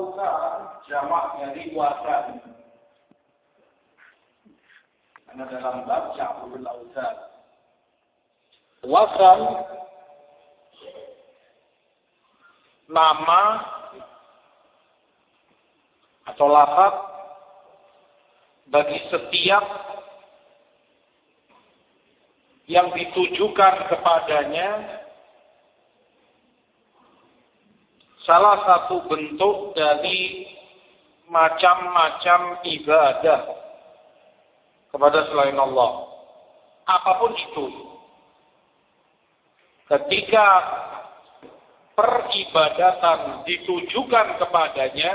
Ausan jamak dari wasan. Karena dalam bab Sya'bul Ausan. Wasan nama atau lafaz bagi setiap yang ditujukan kepadanya salah satu bentuk dari macam-macam ibadah kepada selain Allah. Apa pun itu. Ketika peribadatan ditujukan kepadanya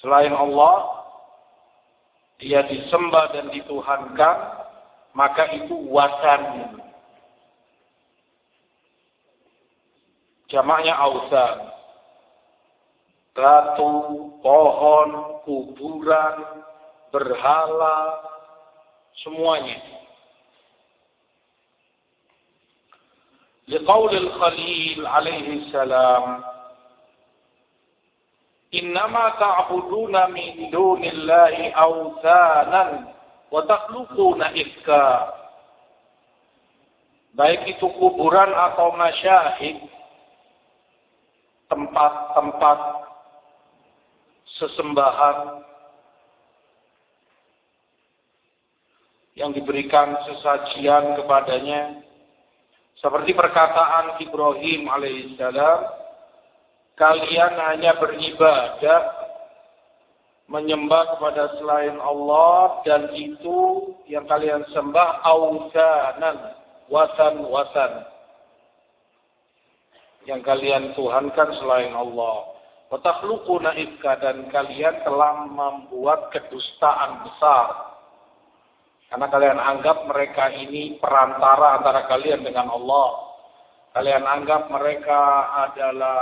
selain Allah, dia disembah dan dituhankan, maka itu wasan jamaknya ausan. Batu, pohon, kuburan, berhala, semuanya. Liqaulil Khalil alaihi salam Innama ta'buduna min dunillahi awthanan wa takhluquna ifka Baik itu kuburan atau masyahid tempat-tempat sesembahan yang diberikan sesajian kepadanya. Seperti perkataan Ibrahim alaihissalam kalian hanya beribadah menyembah kepada selain Allah dan itu yang kalian sembah ausanan wasan-wasan yang kalian tuhankan selain Allah. Watakhluquna ifka dan kalian telah membuat kedustaan besar. Karena kalian anggap mereka ini perantara antara kalian dengan Allah. Kalian anggap mereka adalah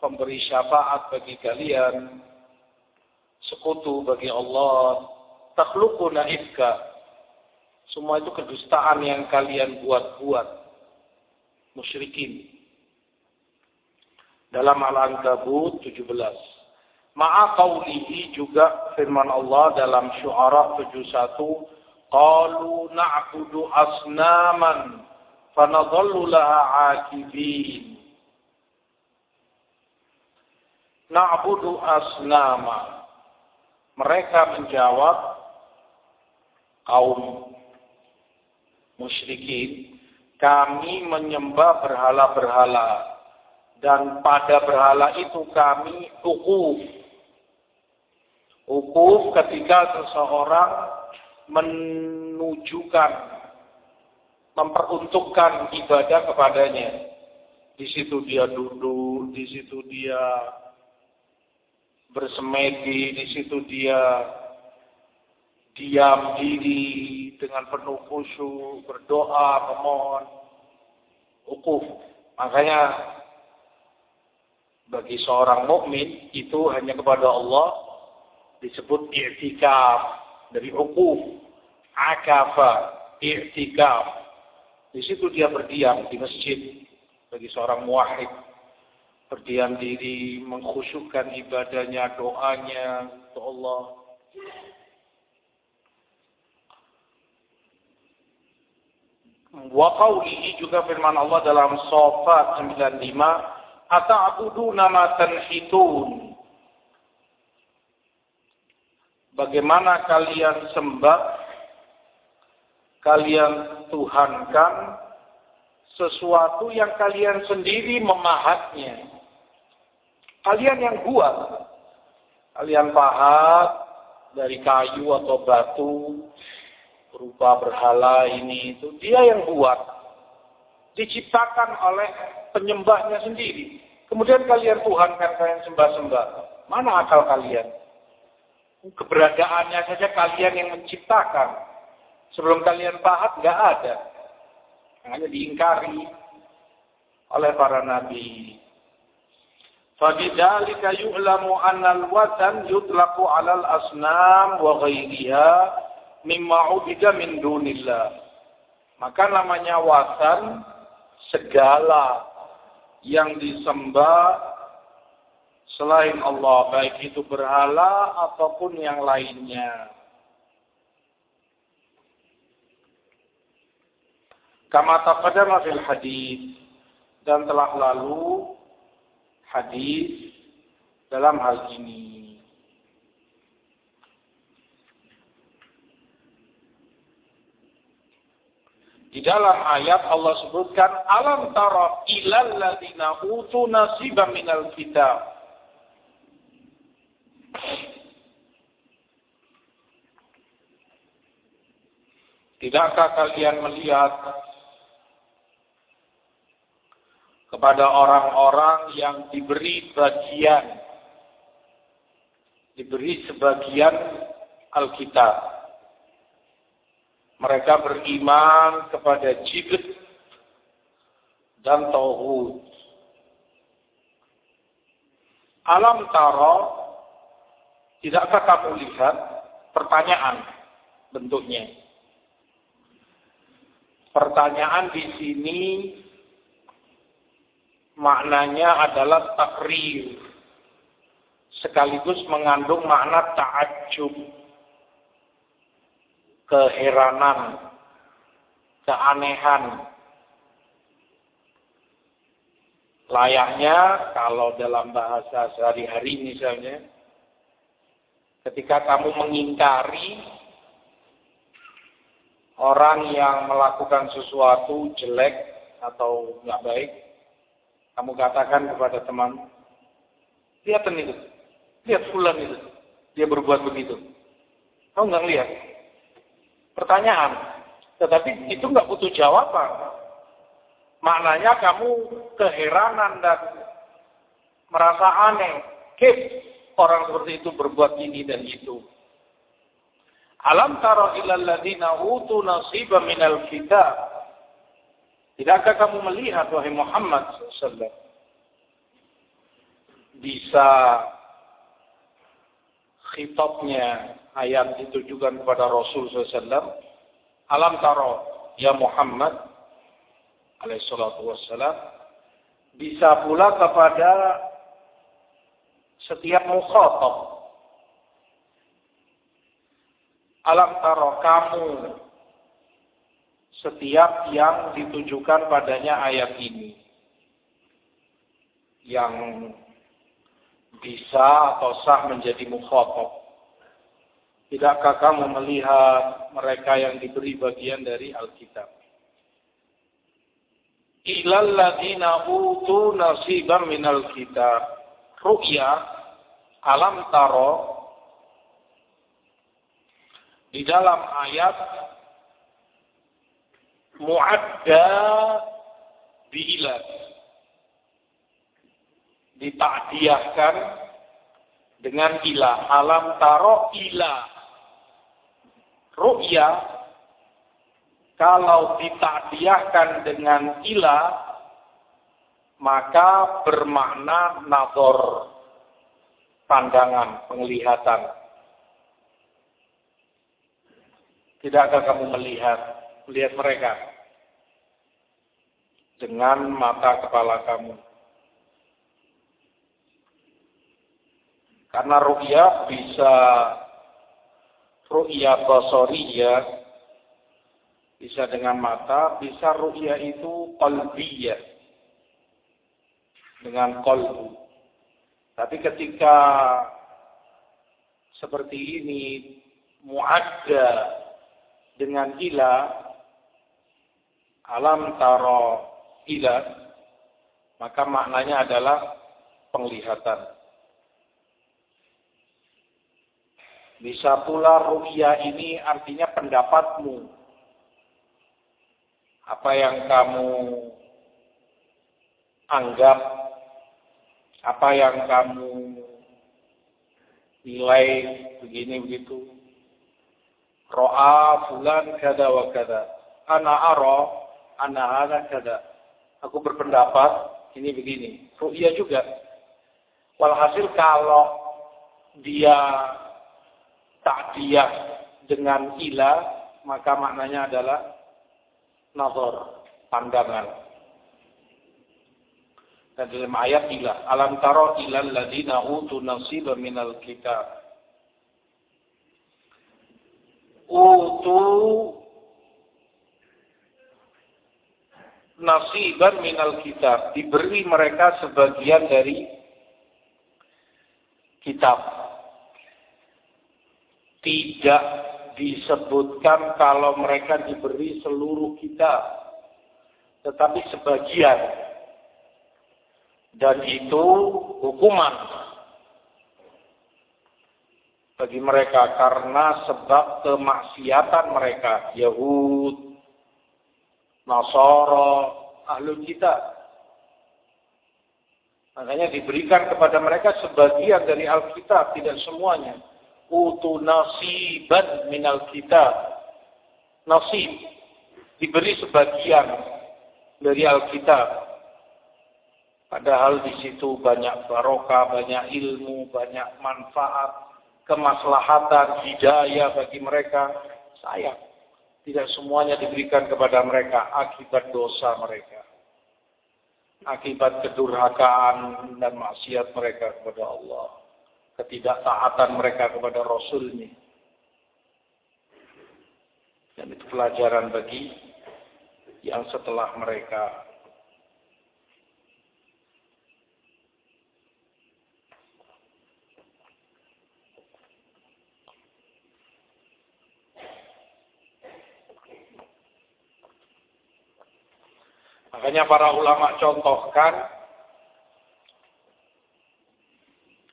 pemberi syafaat bagi kalian. Sekutu bagi Allah. Takhluquna ifka. Semua itu kedustaan yang kalian buat-buat. Musyrikin dalam Al-Ankabut 17. Ma'a qawlihi juga firman Allah dalam Syu'ara 71, qalu na'budu asnaman fanadhallu laha 'akibin. Na'budu asnama. Mereka menjawab kaum musyrikin, kami menyembah berhala-berhala dan pada berhala itu kami ukuf. Ukuf ketika seseorang menujukan, memperuntukkan ibadah kepadanya. Di situ dia duduk, di situ dia bersemedi, di situ dia diam diri dengan penuh khusyuk, berdoa, memohon, ukuf. Makanya bagi seorang mukmin itu hanya kepada Allah disebut i'tikaf dari ukuf akafa i'tikaf. Di situ dia berdiam di masjid bagi seorang muwahhid. Berdiam diri mengkhusyukkan ibadahnya doanya ke Allah. Wa qawlihi juga firman Allah dalam Safat 95 ata'buduna ma tanhitun Bagaimana kalian sembah kalian tuhankan sesuatu yang kalian sendiri memahatnya. Kalian yang buat. Kalian pahat dari kayu atau batu berupa berhala ini itu dia yang buat. Diciptakan oleh penyembahnya sendiri. Kemudian kalian Tuhan kan kalian sembah-sembah. Mana akal kalian? Keberadaannya saja kalian yang menciptakan. Sebelum kalian pahat nggak ada. Hanya diingkari oleh para nabi. Fabidhalika yu'lamu annal watan yutlaqu 'alal asnam wa ghairiha mimma 'ubida min dunillah. Maka namanya watan segala yang disembah selain Allah, baik itu berhala ataupun yang lainnya. Kama taqaddama fil hadis dan telah lalu hadis dalam hal ini. Di dalam ayat Allah sebutkan alam tara ilal ladina utu nasiba minal kitab. Tidakkah kalian melihat kepada orang-orang yang diberi bagian diberi sebagian Alkitab. Mereka beriman kepada Jibril dan Tauhud. Alam taro, tidakkah kamu lihat pertanyaan bentuknya? Pertanyaan di sini maknanya adalah takrir sekaligus mengandung makna ta'ajub, keheranan, keanehan. Layaknya kalau dalam bahasa sehari-hari misalnya, ketika kamu mengingkari orang yang melakukan sesuatu jelek atau nggak baik, kamu katakan kepada teman, lihat itu, Lihat fulan itu. Dia berbuat begitu. Kamu nggak lihat? Pertanyaan. Tetapi itu nggak butuh jawaban. Maknanya kamu keheranan dan merasa aneh. Kip, orang seperti itu berbuat ini dan itu. Alam taro ilal ladina utu nasiba minal kitab. Tidakkah kamu melihat, wahai Muhammad SAW, bisa khitabnya ayat ditujukan kepada Rasul SAW. Alam taro ya Muhammad alaihissalatu wassalam bisa pula kepada setiap mukhatab. Alam taro kamu setiap yang ditujukan padanya ayat ini. Yang bisa atau sah menjadi mukhatab. Tidakkah kamu melihat mereka yang diberi bagian dari Alkitab? Ilal ladina utu nasiban minal kitab. Ru'ya alam taro di dalam ayat muadda biilat ditakdiahkan dengan ilah. Alam taro ilah. Ru'ya kalau ditakdiahkan dengan ilah maka bermakna nazar pandangan, penglihatan. Tidakkah kamu melihat melihat mereka dengan mata kepala kamu? Karena ru'ya bisa ru'ya basoriyah, bisa dengan mata, bisa ru'ya itu qalbiyah, dengan kolbu. Tapi ketika seperti ini muadda dengan ila alam taro ila maka maknanya adalah penglihatan. Bisa pula ru'ya ini artinya pendapatmu. Apa yang kamu anggap, apa yang kamu nilai begini begitu. Ro'a fulan kada wa kada. Ana aro, ana ana kada. Aku berpendapat ini begini. Ru'ya juga. Walhasil kalau dia ta'diyah dengan ila, maka maknanya adalah nazar, pandangan. Dan dalam ayat ila alam taro ilal ladina utu nasiba minal kitab. Utu nasiban minal kitab. Diberi mereka sebagian dari kitab. Tidak disebutkan kalau mereka diberi seluruh kitab. Tetapi sebagian dan itu hukuman bagi mereka karena sebab kemaksiatan mereka Yahud, Nasara, ahlu kita. Makanya diberikan kepada mereka sebagian dari Alkitab, tidak semuanya. Utu nasiban min Alkitab. Nasib. Diberi sebagian dari Alkitab. Padahal di situ banyak barokah, banyak ilmu, banyak manfaat, kemaslahatan, hidayah bagi mereka. Sayang, tidak semuanya diberikan kepada mereka akibat dosa mereka. Akibat kedurhakaan dan maksiat mereka kepada Allah. Ketidaktaatan mereka kepada Rasulnya. Dan itu pelajaran bagi yang setelah mereka Makanya para ulama contohkan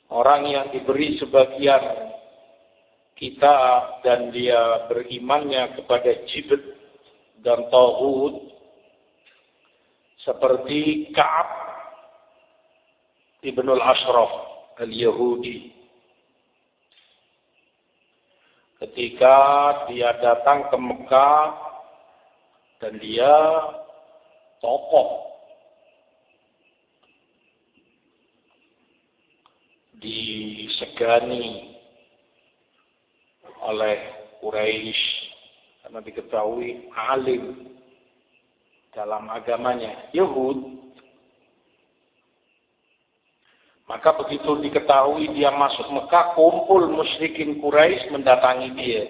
orang yang diberi sebagian kita dan dia berimannya kepada jibt dan tauhid seperti Ka'ab Ibnul Ashraf al-Yahudi. Ketika dia datang ke Mekah dan dia tokoh disegani oleh Quraisy karena diketahui alim dalam agamanya Yahud. Maka begitu diketahui dia masuk Mekah kumpul musyrikin Quraisy mendatangi dia.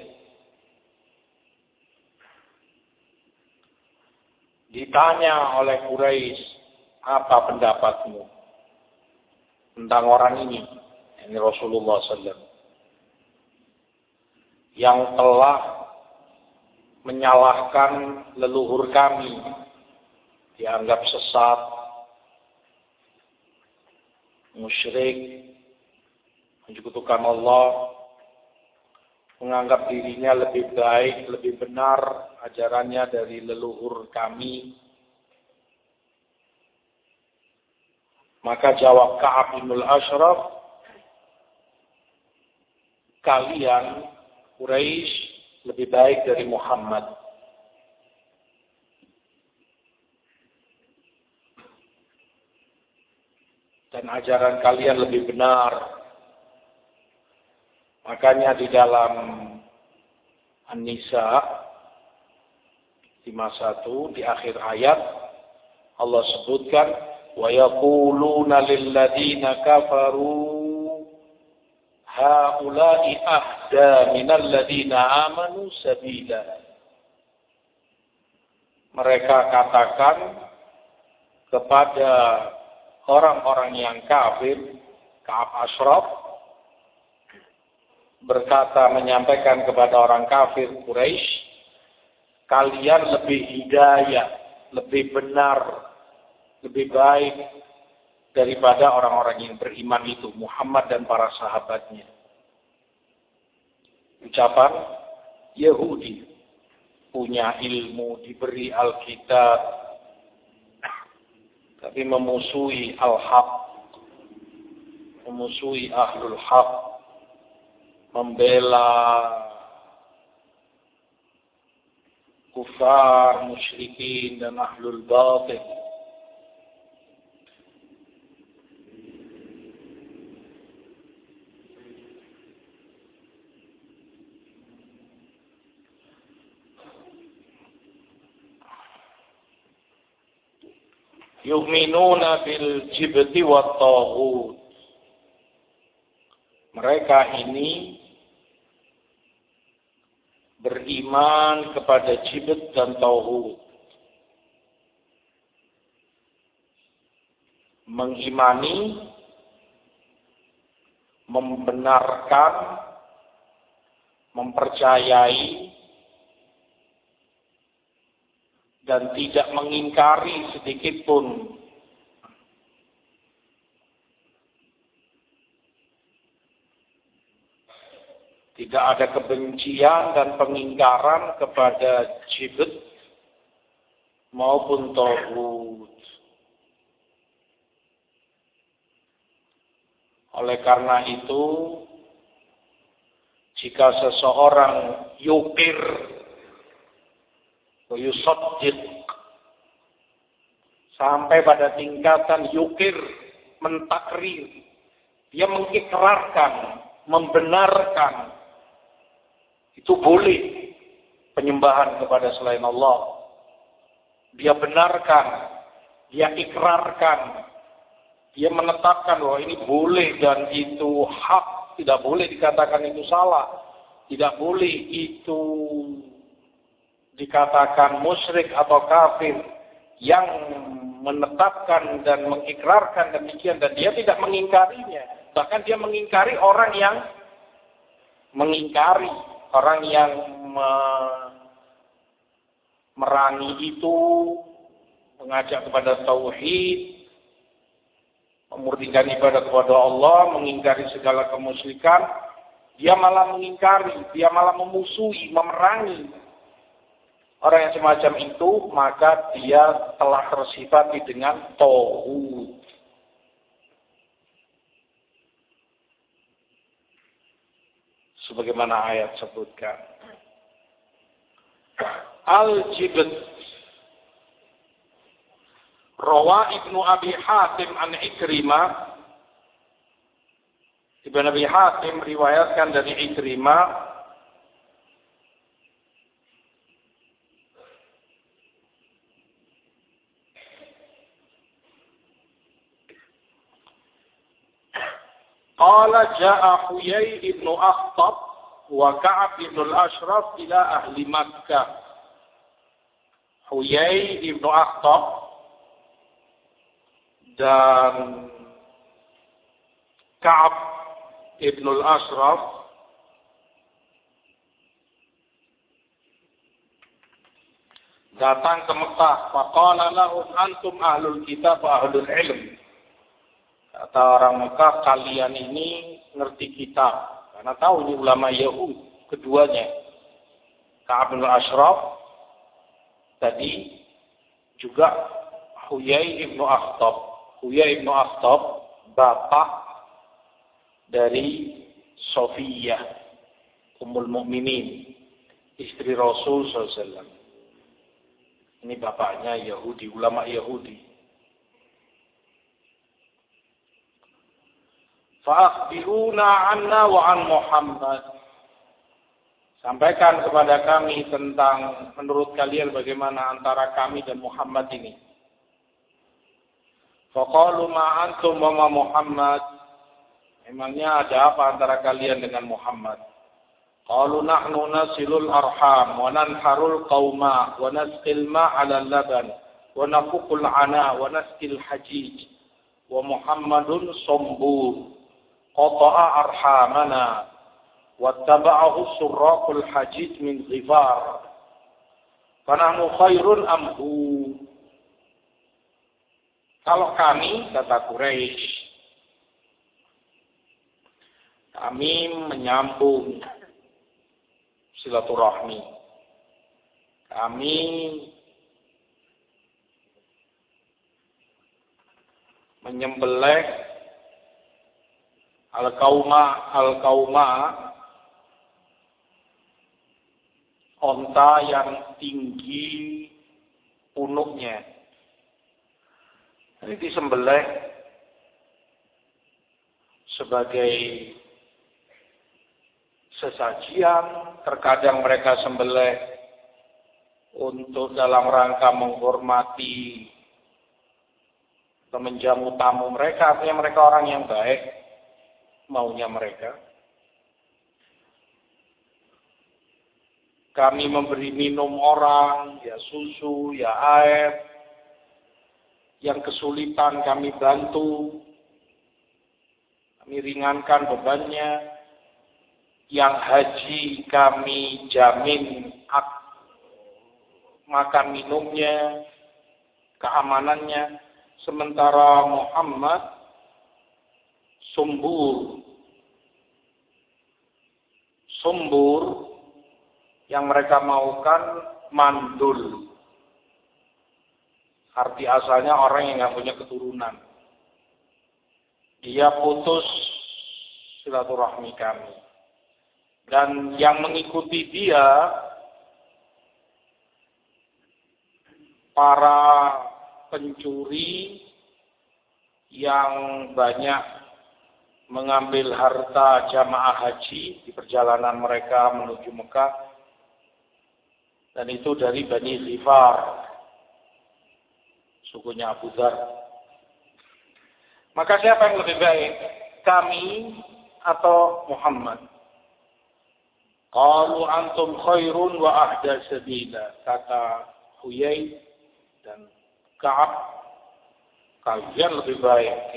Ditanya oleh Quraisy, apa pendapatmu tentang orang ini? Ini Rasulullah SAW. Yang telah menyalahkan leluhur kami, dianggap sesat, musyrik, menyekutukan Allah, menganggap dirinya lebih baik, lebih benar ajarannya dari leluhur kami. Maka jawab Ka'ab bin Ashraf, kalian Quraisy lebih baik dari Muhammad. Dan ajaran kalian lebih benar. Makanya di dalam An-Nisa 51 di akhir ayat Allah sebutkan lil ladzina kafaru haula'i ahda minal ladzina amanu sabila mereka katakan kepada orang-orang yang kafir Ka'ab Ashraf berkata menyampaikan kepada orang kafir Quraisy kalian lebih hidayah, lebih benar, lebih baik daripada orang-orang yang beriman itu, Muhammad dan para sahabatnya. Ucapan Yahudi punya ilmu, diberi Alkitab, tapi memusuhi Al-Haq, memusuhi Ahlul Haq, membela kufar, musyrikin dan ahlul batil. Yu'minuna bil jibti wa taghut. Mereka ini beriman kepada jibt dan tauhid. Mengimani, membenarkan, mempercayai, dan tidak mengingkari sedikit pun Tidak ada kebencian dan pengingkaran kepada jibet maupun tauhid. Oleh karena itu, jika seseorang yukir, sampai pada tingkatan yukir, mentakrir, dia mengikrarkan, membenarkan. Itu boleh penyembahan kepada selain Allah. Dia benarkan, dia ikrarkan, dia menetapkan bahwa ini boleh dan itu hak, tidak boleh dikatakan itu salah, tidak boleh itu dikatakan musyrik atau kafir yang menetapkan dan mengikrarkan demikian dan dia tidak mengingkarinya. Bahkan dia mengingkari orang yang mengingkari orang yang me merangi itu mengajak kepada tauhid memurnikan ibadah kepada Allah mengingkari segala kemusyrikan dia malah mengingkari dia malah memusuhi memerangi orang yang semacam itu maka dia telah tersifati dengan tauhid sebagaimana ayat sebutkan. Al-Jibt Rawa Ibnu Abi Hatim an Ikrimah. Ibnu Abi Hatim riwayatkan dari Ikrimah Qala ja'a Huyai ibnu Akhtab wa Ka'ab ibnu al-Ashraf ila ahli Makkah. Huyai ibnu Akhtab dan Ka'ab ibnu al-Ashraf datang ke Mekah. Faqala lahum antum ahlul kitab wa ahlul ilm. Kata orang Mekah, kalian ini ngerti kitab. Karena tahu ini ulama Yahud, keduanya. Ka'ab bin Ashraf, tadi juga Huyai ibnu Akhtab. Huyai ibnu Akhtab, bapak dari Sofiyah, Ummul Mukminin, istri Rasul SAW. Ini bapaknya Yahudi, ulama Yahudi. Fa'akhbiruna anna wa an Muhammad. Sampaikan kepada kami tentang menurut kalian bagaimana antara kami dan Muhammad ini. Faqalu ma antum wa Muhammad. Emangnya ada apa antara kalian dengan Muhammad? Qalu nahnu nasilul arham wa nanharul qauma wa nasqil ma'ala laban wa nafuqul ana wa nasqil hajij wa Muhammadun sombur qata'a arhamana wattaba'ahu surraqul hajid min ghifar. Fanahnu khairun amhu kalau kami kata Quraisy kami menyambung silaturahmi. Kami menyembelih Al-Kauma Al-Kauma. Onta yang tinggi punuknya. Ini disembelih sebagai sesajian, terkadang mereka sembelih untuk dalam rangka menghormati atau menjamu tamu mereka, artinya mereka orang yang baik, maunya mereka. Kami memberi minum orang, ya susu, ya air, yang kesulitan kami bantu, kami ringankan bebannya, yang haji kami jamin makan minumnya, keamanannya, sementara Muhammad sumbur. Sumbur yang mereka maukan mandul. Arti asalnya orang yang nggak punya keturunan. Dia putus silaturahmi kami. Dan yang mengikuti dia para pencuri yang banyak mengambil harta jamaah haji di perjalanan mereka menuju Mekah dan itu dari Bani Zifar sukunya Abu Dhar maka siapa yang lebih baik? Kami atau Muhammad? Qalu antum khairun wa ahda sabila. Kata Huyai dan Ka'ab. Kalian lebih baik.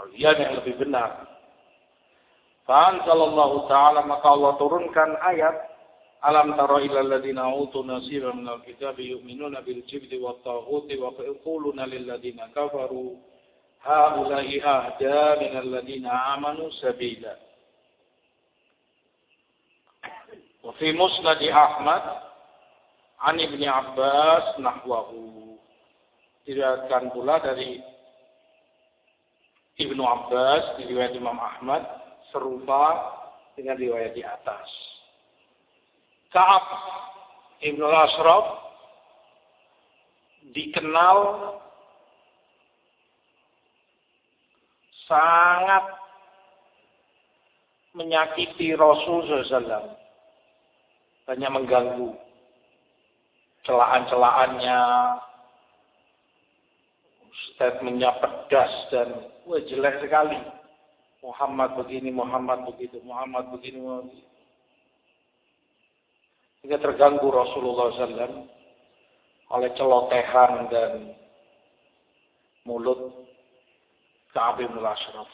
Perkalian yang lebih benar. Fa'anzalallahu ta'ala maka Allah turunkan ayat Alam tara ila alladhina utu nasiban minal alkitabi yu'minuna bil jibti wat wa yaquluna lil kafaru haula'i ahda min alladhina amanu sabila Wa fi musnad Ahmad an Ibni Abbas nahwahu diriwayatkan pula dari Ibnu Abbas di riwayat Imam Ahmad serupa dengan riwayat di atas. Ka'ab Ibnu Ashraf dikenal sangat menyakiti Rasul SAW. Banyak mengganggu celaan-celaannya, statementnya pedas dan wah jelek sekali. Muhammad begini, Muhammad begitu, Muhammad begini, Muhammad. Hingga terganggu Rasulullah SAW oleh celotehan dan mulut Ka'ab bin Ashraf.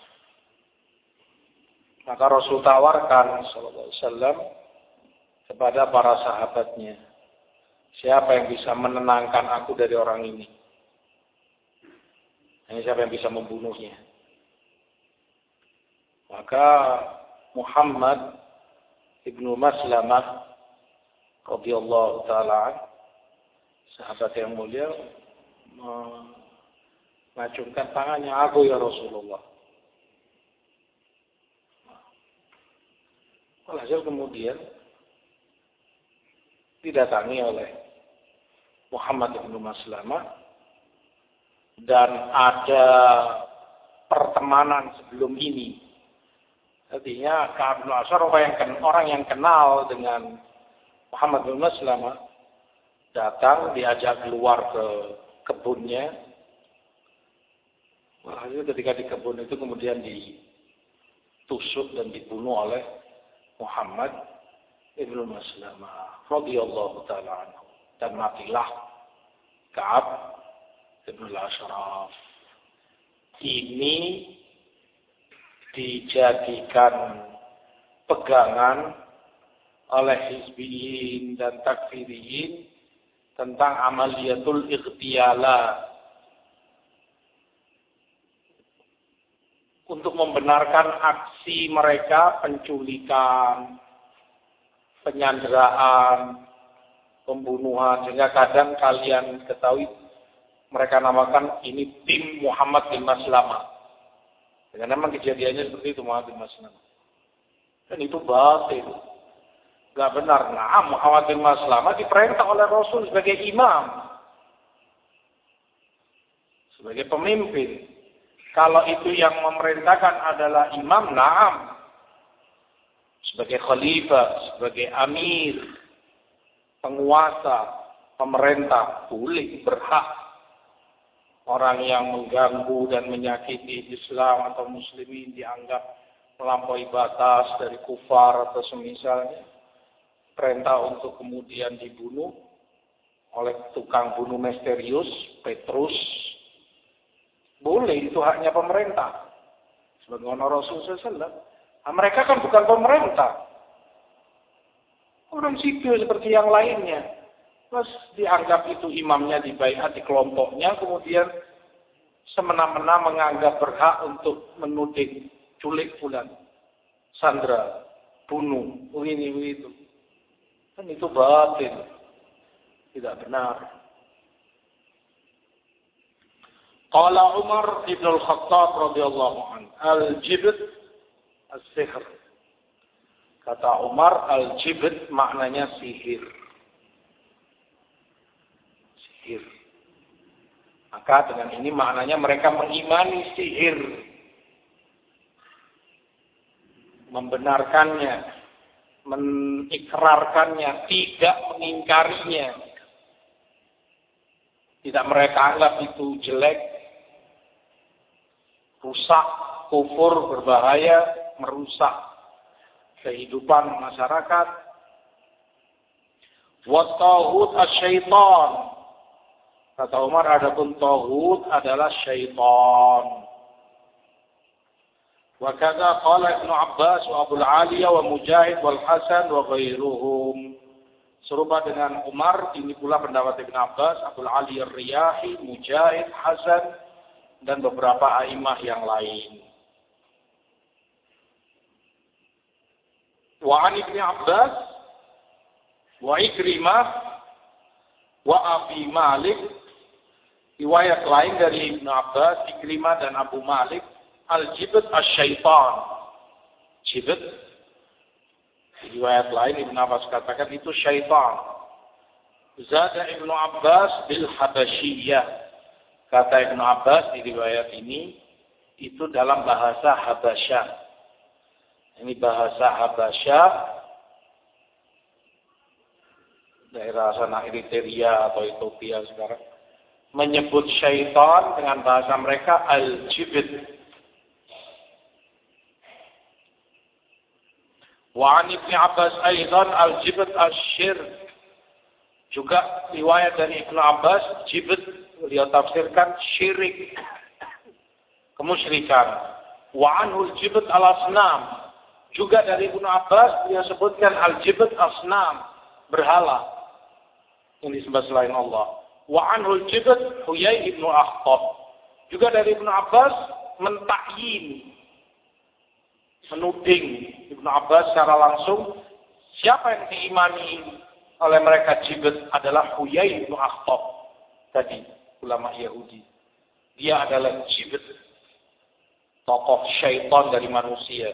Maka Rasul tawarkan sallallahu kepada para sahabatnya, siapa yang bisa menenangkan aku dari orang ini? Ini siapa yang bisa membunuhnya? Maka Muhammad ibnu Maslamah radhiyallahu taala sahabat yang mulia mengacungkan tangannya aku ya Rasulullah. Walhasil kemudian didatangi oleh Muhammad bin Maslamah dan ada pertemanan sebelum ini. Artinya Ka'ab Asar orang yang, orang yang kenal dengan Muhammad bin Maslamah datang diajak keluar ke kebunnya Walhasil ketika di kebun itu kemudian ditusuk dan dibunuh oleh Muhammad ibnu Maslamah radhiyallahu taala anhu dan matilah Ka'ab ibnu Ashraf. Ini dijadikan pegangan oleh hizbiyin dan takfiriyin tentang amaliyatul ikhtiyalat untuk membenarkan aksi mereka penculikan, penyanderaan, pembunuhan. Sehingga kadang kalian ketahui mereka namakan ini tim Muhammad bin Maslama. Dengan memang kejadiannya seperti itu Muhammad bin Maslama. Dan itu batil. Gak benar. Nah, Muhammad bin Maslama diperintah oleh Rasul sebagai imam. Sebagai pemimpin. Kalau itu yang memerintahkan adalah imam, naam. Sebagai khalifah, sebagai amir, penguasa, pemerintah, boleh, berhak. Orang yang mengganggu dan menyakiti Islam atau muslimin dianggap melampaui batas dari kufar atau semisalnya. Perintah untuk kemudian dibunuh oleh tukang bunuh misterius Petrus. Boleh itu haknya pemerintah. Sebagaimana Rasul SAW nah, mereka kan bukan pemerintah. Orang sipil seperti yang lainnya Terus dianggap itu imamnya dibayar di kelompoknya, kemudian semena-mena menganggap berhak untuk menuding culik bulan, sandra, bunuh, ini, itu. Kan itu batin. Tidak benar. Qala Umar ibn al-Khattab radhiyallahu anhu, al-jibt as-sihr. Kata Umar, al-jibt maknanya sihir. Sihir. Maka dengan ini maknanya mereka mengimani sihir. Membenarkannya. Mengikrarkannya. Tidak mengingkarinya. Tidak mereka anggap itu jelek. Rusak, kufur, berbahaya, merusak kehidupan masyarakat. Wattahut asyaitan Kata Umar, adapun tauhid adalah syaitan. Wa Abu Aliyah wa Mujahid wal Hasan wa ghairuhum. Serupa dengan Umar, ini pula pendapat Ibnu Abbas, Abu Ali Riyahi, Mujahid, Hasan, dan beberapa aimah yang lain. Wa an Ibnu Abbas wa Ikrimah wa Abi Malik Riwayat lain dari Ibnu Abbas, Ikrimah dan Abu Malik, Al-Jibat As-Syaitan. Jibat. Riwayat lain Ibnu Abbas katakan itu syaitan. Zada Ibnu Abbas bil Habasyiyah. Kata Ibnu Abbas di riwayat ini itu dalam bahasa Habasyah. Ini bahasa Habasyah daerah sana Eritrea atau Ethiopia sekarang menyebut syaitan dengan bahasa mereka al-jibit. Wa an Ibn Abbas aidan al-jibit al-shirk. Juga riwayat dari Ibnu Abbas, jibit beliau tafsirkan syirik, kemusyrikan. Wa anhu al-jibit al-asnam. Juga dari Ibnu Abbas dia sebutkan al-jibit asnam, berhala. Ini disembah selain Allah. Wa anhul jibat Huyai ibnu Akhtab. Juga dari Ibnu Abbas mentakyin, menuding Ibnu Abbas secara langsung siapa yang diimani oleh mereka jibat adalah Huyai ibnu Akhtab tadi ulama Yahudi. Dia adalah jibat tokoh syaitan dari manusia.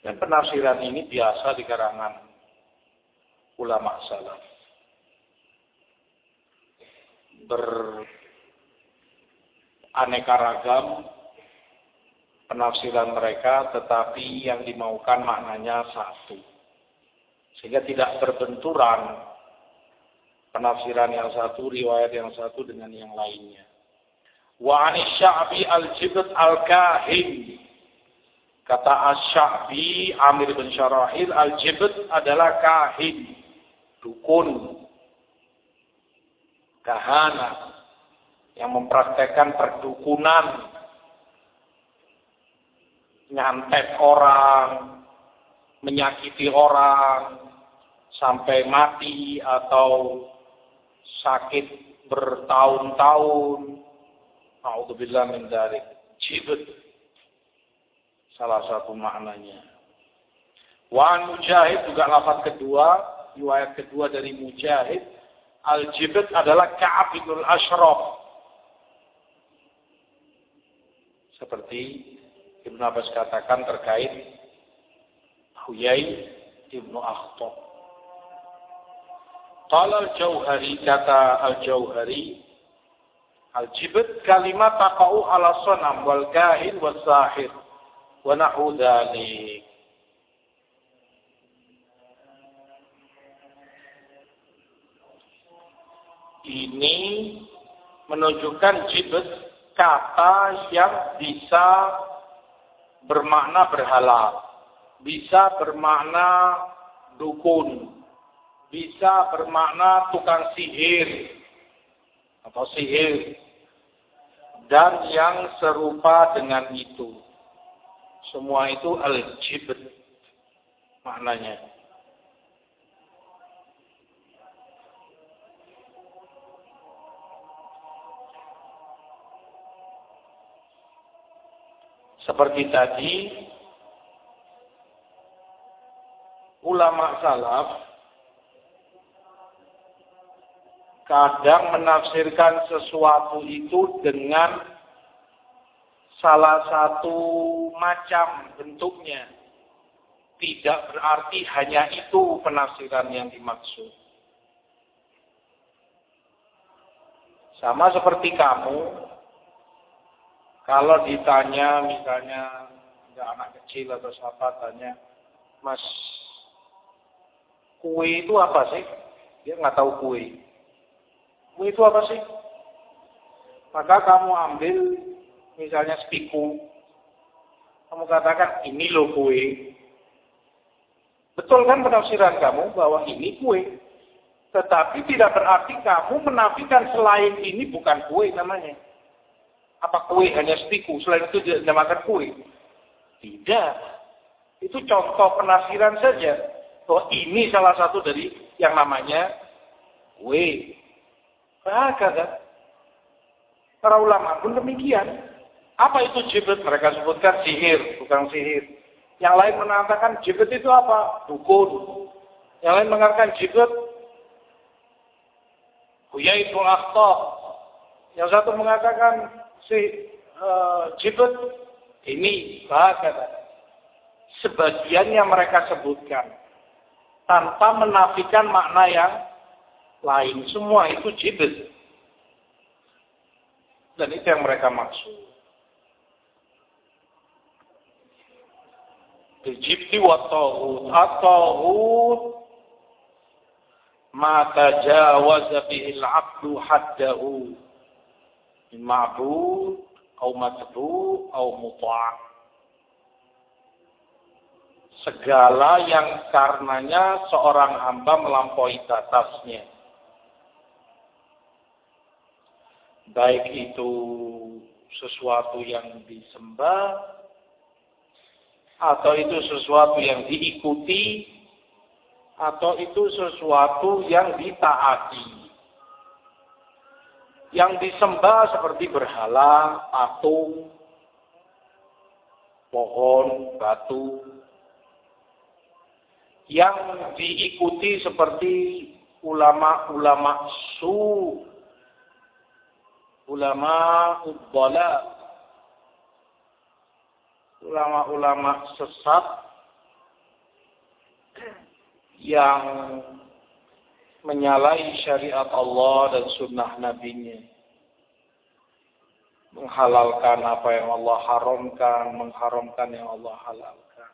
Dan penafsiran ini biasa di karangan ulama salaf beraneka ragam penafsiran mereka, tetapi yang dimaukan maknanya satu. Sehingga tidak berbenturan penafsiran yang satu, riwayat yang satu dengan yang lainnya. Wa anis sya'bi al-jibt al-kahin. Kata Asy-Sya'bi Amir bin Syarahil al-jibt adalah kahin, dukun, kahana yang mempraktekkan perdukunan, nyantet orang, menyakiti orang, sampai mati atau sakit bertahun-tahun. Alhamdulillah min dari Jibut. Salah satu maknanya. Wan Mujahid juga lafaz kedua, riwayat kedua dari Mujahid Al-Jibt adalah Ka'ab bin Ashraf. Seperti Ibn Abbas katakan terkait Huyai Ibnu Akhtab. Qala al-Jauhari kata al-Jauhari Al-Jibt kalimat taqa'u ala sanam wal kahin wal sahir wa nahu ini menunjukkan jibet kata yang bisa bermakna berhala, bisa bermakna dukun, bisa bermakna tukang sihir atau sihir dan yang serupa dengan itu. Semua itu al-jibt maknanya. Seperti tadi, ulama salaf kadang menafsirkan sesuatu itu dengan salah satu macam bentuknya. Tidak berarti hanya itu penafsiran yang dimaksud. Sama seperti kamu, kalau ditanya misalnya ada anak kecil atau siapa tanya, Mas, kue itu apa sih? Dia nggak tahu kue. Kue itu apa sih? Maka kamu ambil misalnya spiku, kamu katakan ini loh kue. Betul kan penafsiran kamu bahwa ini kue. Tetapi tidak berarti kamu menafikan selain ini bukan kue namanya. Apa kue hanya spiku, selain itu dinamakan kue? Tidak. Itu contoh penafsiran saja. Bahwa ini salah satu dari yang namanya kue. Bahkan Para ulama pun demikian. Apa itu jibet? Mereka sebutkan sihir, bukan sihir. Yang lain mengatakan jibet itu apa? Dukun. Yang lain mengatakan jibet itu akhta. Yang satu mengatakan si uh, jibut ini sebagian yang mereka sebutkan tanpa menafikan makna yang lain. Semua itu jibut. Dan itu yang mereka maksud. Jibti wa ta'ud. At-ta'ud. Ma tajawaza bihi al-'abdu haddahu ma'bud au matbu au muta' segala yang karenanya seorang hamba melampaui batasnya. Baik itu sesuatu yang disembah atau itu sesuatu yang diikuti atau itu sesuatu yang ditaati yang disembah seperti berhala, patung, pohon, batu. Yang diikuti seperti ulama-ulama su, ulama ubbala, ulama-ulama sesat yang menyalahi syariat Allah dan sunnah nabinya. Menghalalkan apa yang Allah haramkan, mengharamkan yang Allah halalkan.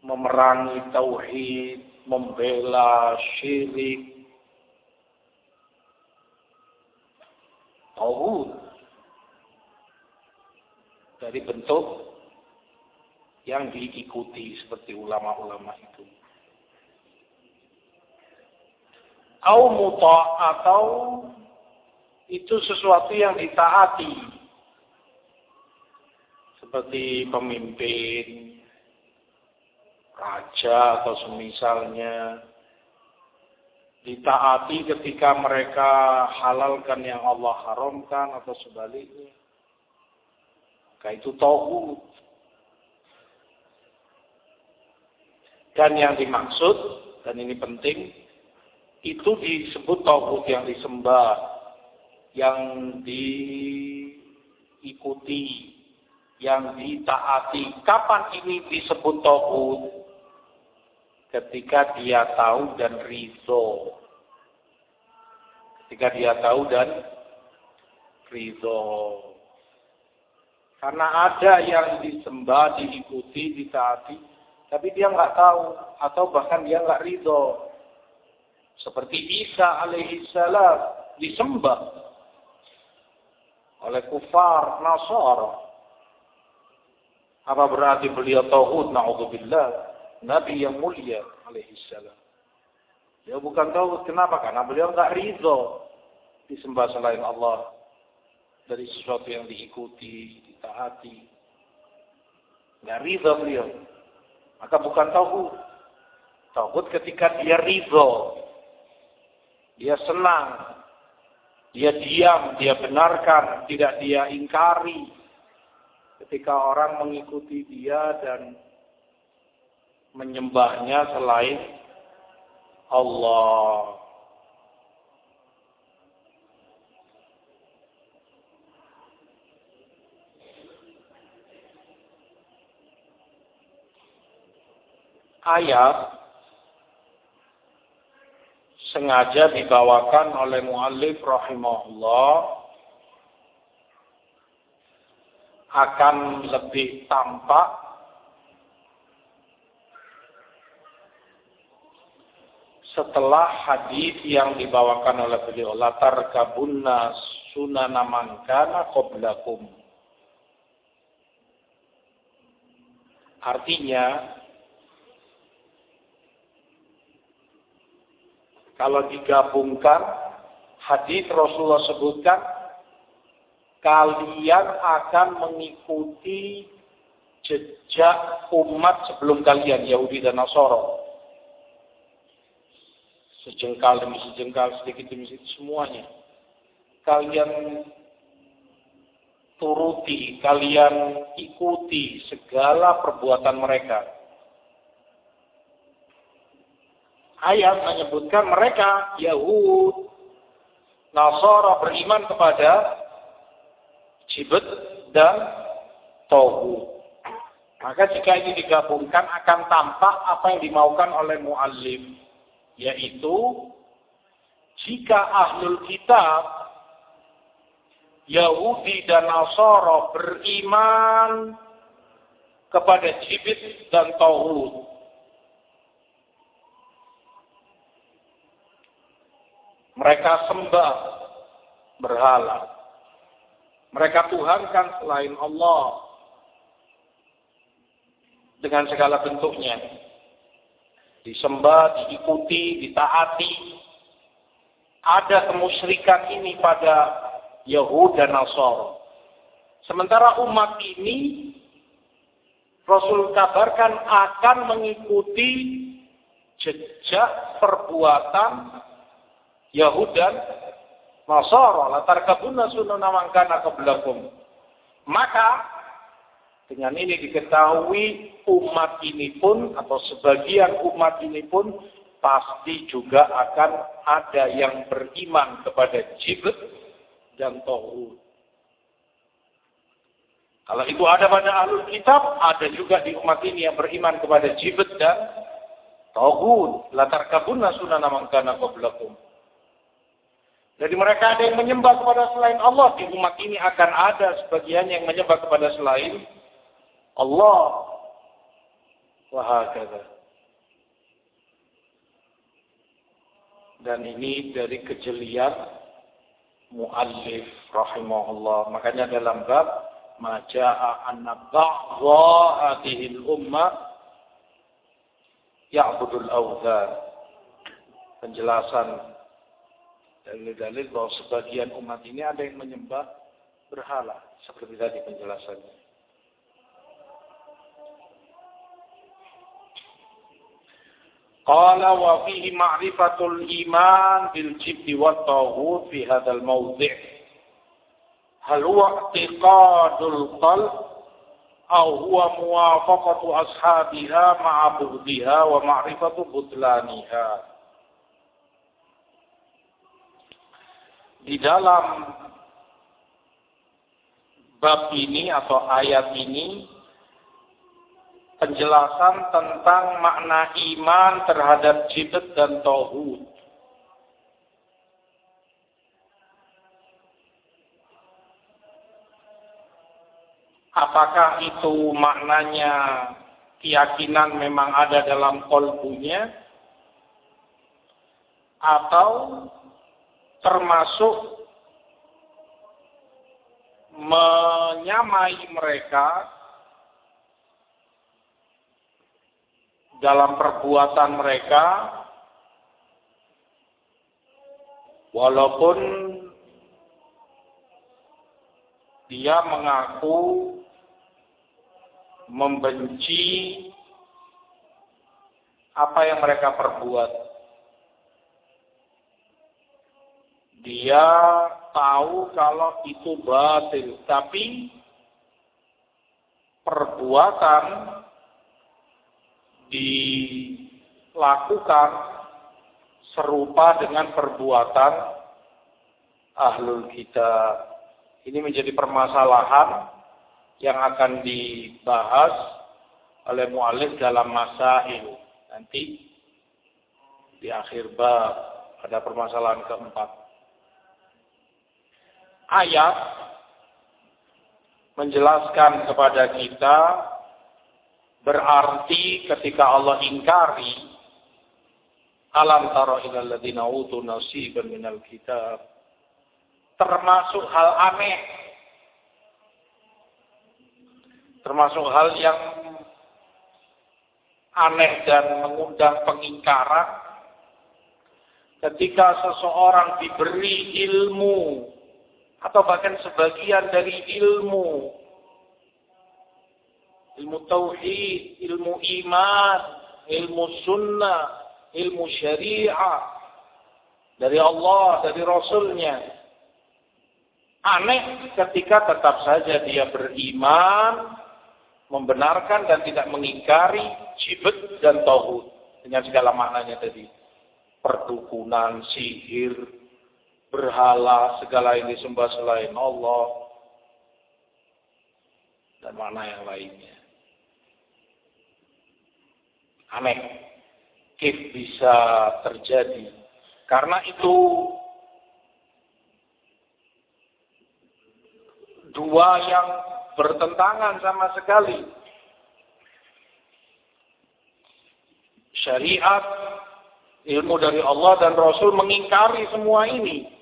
Memerangi tauhid, membela syirik. Tauhid. Dari bentuk yang diikuti seperti ulama-ulama itu. Au muta atau itu sesuatu yang ditaati. Seperti pemimpin raja atau semisalnya ditaati ketika mereka halalkan yang Allah haramkan atau sebaliknya. Maka itu tauhid. Dan yang dimaksud dan ini penting itu disebut tauhid yang disembah, yang diikuti, yang ditaati. Kapan ini disebut tauhid? Ketika dia tahu dan ridho. Ketika dia tahu dan ridho. Karena ada yang disembah, diikuti, ditaati, tapi dia nggak tahu atau bahkan dia nggak ridho seperti Isa alaihi salam disembah oleh kufar Nasara. Apa berarti beliau tauhid? Na'udzubillah. Nabi yang mulia alaihi salam. Ya bukan tauhid. Kenapa? Karena beliau enggak ridho disembah selain Allah dari sesuatu yang diikuti, ditaati. Enggak ridho beliau. Maka bukan tauhid. Tauhid ketika dia ridho. Dia senang. Dia diam, dia benarkan, tidak dia ingkari. Ketika orang mengikuti dia dan menyembahnya selain Allah. Ayat sengaja dibawakan oleh muallif rahimahullah akan lebih tampak setelah hadis yang dibawakan oleh beliau. Latar kabunna sunana mangkana qoblakum artinya Kalau digabungkan, hadis Rasulullah sebutkan, kalian akan mengikuti jejak umat sebelum kalian, Yahudi dan Nasoro. Sejengkal demi sejengkal, sedikit demi sedikit, semuanya. Kalian turuti, kalian ikuti segala perbuatan mereka ayat menyebutkan mereka Yahud Nasara beriman kepada Jibet dan Tauhid. Maka jika ini digabungkan akan tampak apa yang dimaukan oleh muallim yaitu jika ahlul kitab Yahudi dan Nasara beriman kepada Jibit dan Tauhid Mereka sembah berhala. Mereka tuhankan selain Allah dengan segala bentuknya. Disembah, diikuti, ditaati. Ada kemusyrikan ini pada Yahud dan Nasr. Sementara umat ini Rasul kabarkan akan mengikuti jejak perbuatan Yahud dan Nasara latar kabuna sunana mangkana kebelakum. Maka dengan ini diketahui umat ini pun atau sebagian umat ini pun pasti juga akan ada yang beriman kepada Jibril dan Tauhid. Kalau itu ada pada alur kitab, ada juga di umat ini yang beriman kepada Jibril dan Tauhid. Latar kabuna sunana mangkana kebelakum. Jadi mereka ada yang menyembah kepada selain Allah. Di umat ini akan ada sebagian yang menyembah kepada selain Allah. Wahakata. Dan ini dari kejelian muallif rahimahullah. Makanya dalam bab maja'a anna ba'dha hadhil ummah ya'budul awdhan. Penjelasan dalil-dalil bahwa sebagian umat ini ada yang menyembah berhala seperti tadi penjelasannya. Qala wa fihi ma'rifatul iman bil jibti wa taghut fi hadzal mawdi'. Hal huwa i'tiqadul qalb aw huwa muwafaqatu ashabiha ma'a bughdiha wa ma'rifatu butlaniha. Di dalam bab ini atau ayat ini penjelasan tentang makna iman terhadap jibet dan tauhid. Apakah itu maknanya keyakinan memang ada dalam kolbunya atau termasuk menyamai mereka dalam perbuatan mereka walaupun dia mengaku membenci apa yang mereka perbuat. Dia tahu kalau itu batil, tapi perbuatan dilakukan serupa dengan perbuatan ahlul kitab. Ini menjadi permasalahan yang akan dibahas oleh mu'alif dalam masa ini. Nanti di akhir bab ada permasalahan keempat. Ayat menjelaskan kepada kita berarti ketika Allah ingkari alam taro ilal ladina utu nasiban minal kitab termasuk hal aneh termasuk hal yang aneh dan mengundang pengingkaran. Ketika seseorang diberi ilmu atau bahkan sebagian dari ilmu ilmu tauhid, ilmu iman, ilmu sunnah, ilmu syariah dari Allah, dari Rasulnya. Aneh ketika tetap saja dia beriman, membenarkan dan tidak mengingkari cibet dan tauhid dengan segala maknanya tadi. Perdukunan, sihir, berhala, segala ini sembah selain Allah dan mana yang lainnya. Aneh. Kif bisa terjadi. Karena itu dua yang bertentangan sama sekali. Syariat, ilmu dari Allah dan Rasul mengingkari semua ini.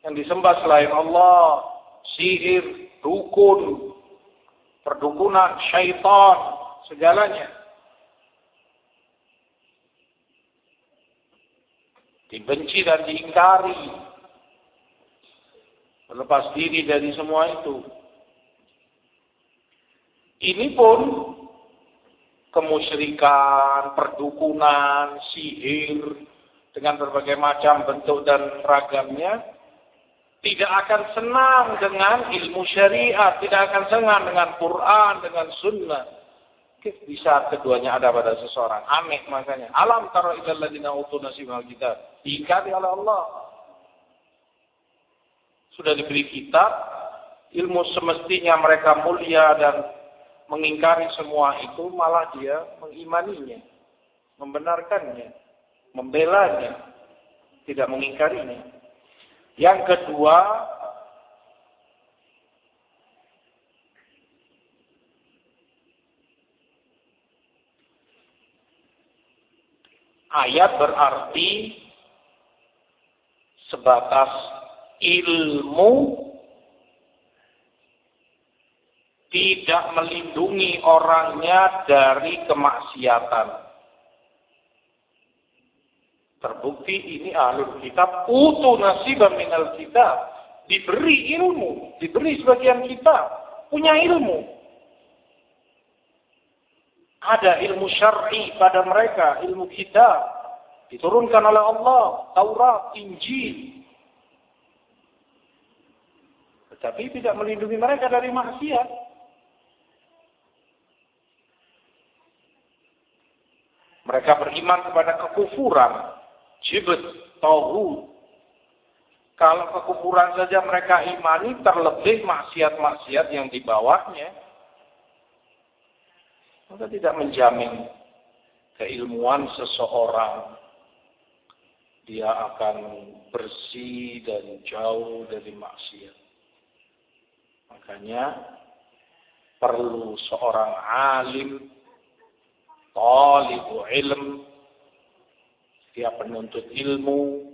Yang disembah selain Allah, sihir, dukun, perdukunan, syaitan, segalanya. Dibenci dan diingkari. Melepas diri dari semua itu. Ini pun kemusyrikan, perdukunan, sihir, dengan berbagai macam bentuk dan ragamnya, tidak akan senang dengan ilmu syariat, tidak akan senang dengan Quran, dengan sunnah. Bisa keduanya ada pada seseorang. Aneh makanya. Alam taro idal ladina utu nasibah kita. Diingkari oleh Allah. Sudah diberi kitab, ilmu semestinya mereka mulia dan mengingkari semua itu malah dia mengimaninya, membenarkannya, membelanya, tidak mengingkarinya. Yang kedua, ayat berarti sebatas ilmu tidak melindungi orangnya dari kemaksiatan. Terbukti ini ahlul kitab utuh nasibah minal kitab. Diberi ilmu, diberi sebagian kitab, punya ilmu. Ada ilmu syar'i pada mereka, ilmu kitab. Diturunkan oleh Allah, Taurat, Injil. Tetapi tidak melindungi mereka dari maksiat. Mereka beriman kepada kekufuran, jibet, tauhid. Kalau kekufuran saja mereka imani, terlebih maksiat-maksiat yang di bawahnya, maka tidak menjamin keilmuan seseorang dia akan bersih dan jauh dari maksiat. Makanya perlu seorang alim talibu ilm, setiap penuntut ilmu,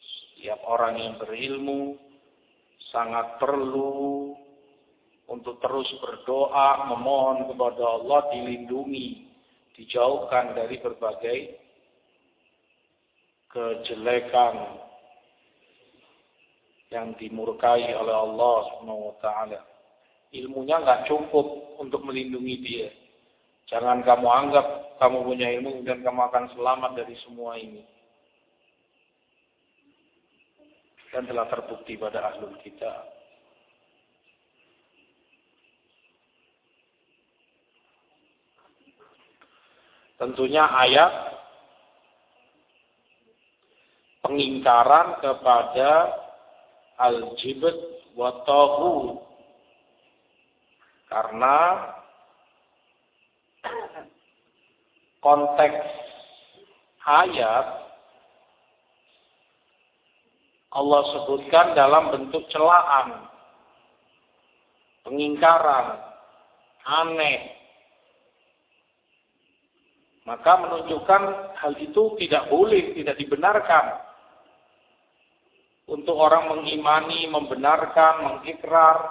setiap orang yang berilmu sangat perlu untuk terus berdoa, memohon kepada Allah dilindungi, dijauhkan dari berbagai kejelekan yang dimurkai oleh Allah Subhanahu wa taala. Ilmunya nggak cukup untuk melindungi dia. Jangan kamu anggap kamu punya ilmu dan kamu akan selamat dari semua ini. Dan telah terbukti pada ahlul kita. Tentunya ayat pengingkaran kepada al-jibt wa Karena konteks ayat Allah sebutkan dalam bentuk celaan, pengingkaran, aneh. Maka menunjukkan hal itu tidak boleh, tidak dibenarkan. Untuk orang mengimani, membenarkan, mengikrar,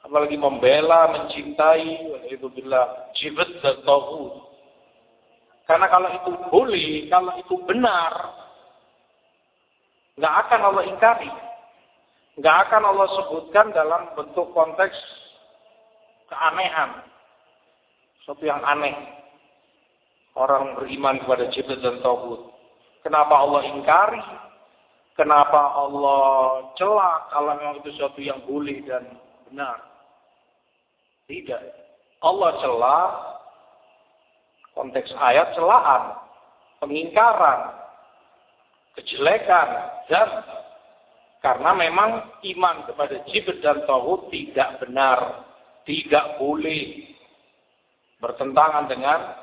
apalagi membela, mencintai, itu bila dan tauhid. Karena kalau itu boleh, kalau itu benar, nggak akan Allah ingkari. Nggak akan Allah sebutkan dalam bentuk konteks keanehan. Sesuatu yang aneh. Orang beriman kepada Jibril dan Tauhid. Kenapa Allah ingkari? Kenapa Allah celak kalau memang itu sesuatu yang boleh dan benar? Tidak. Allah celak konteks ayat celaan, pengingkaran, kejelekan dan karena memang iman kepada Jibril dan Tauhid tidak benar, tidak boleh bertentangan dengan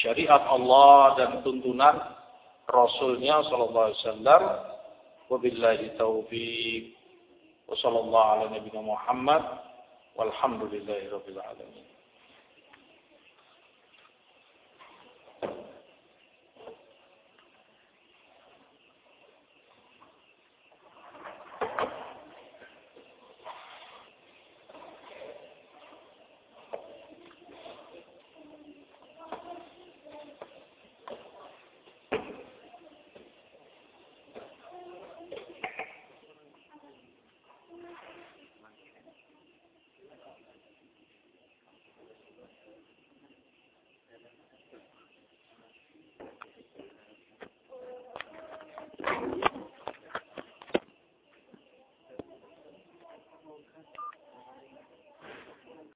syariat Allah dan tuntunan Rasulnya Sallallahu Alaihi Wasallam. Wabillahi taufiq. Wassalamualaikum warahmatullahi wabarakatuh.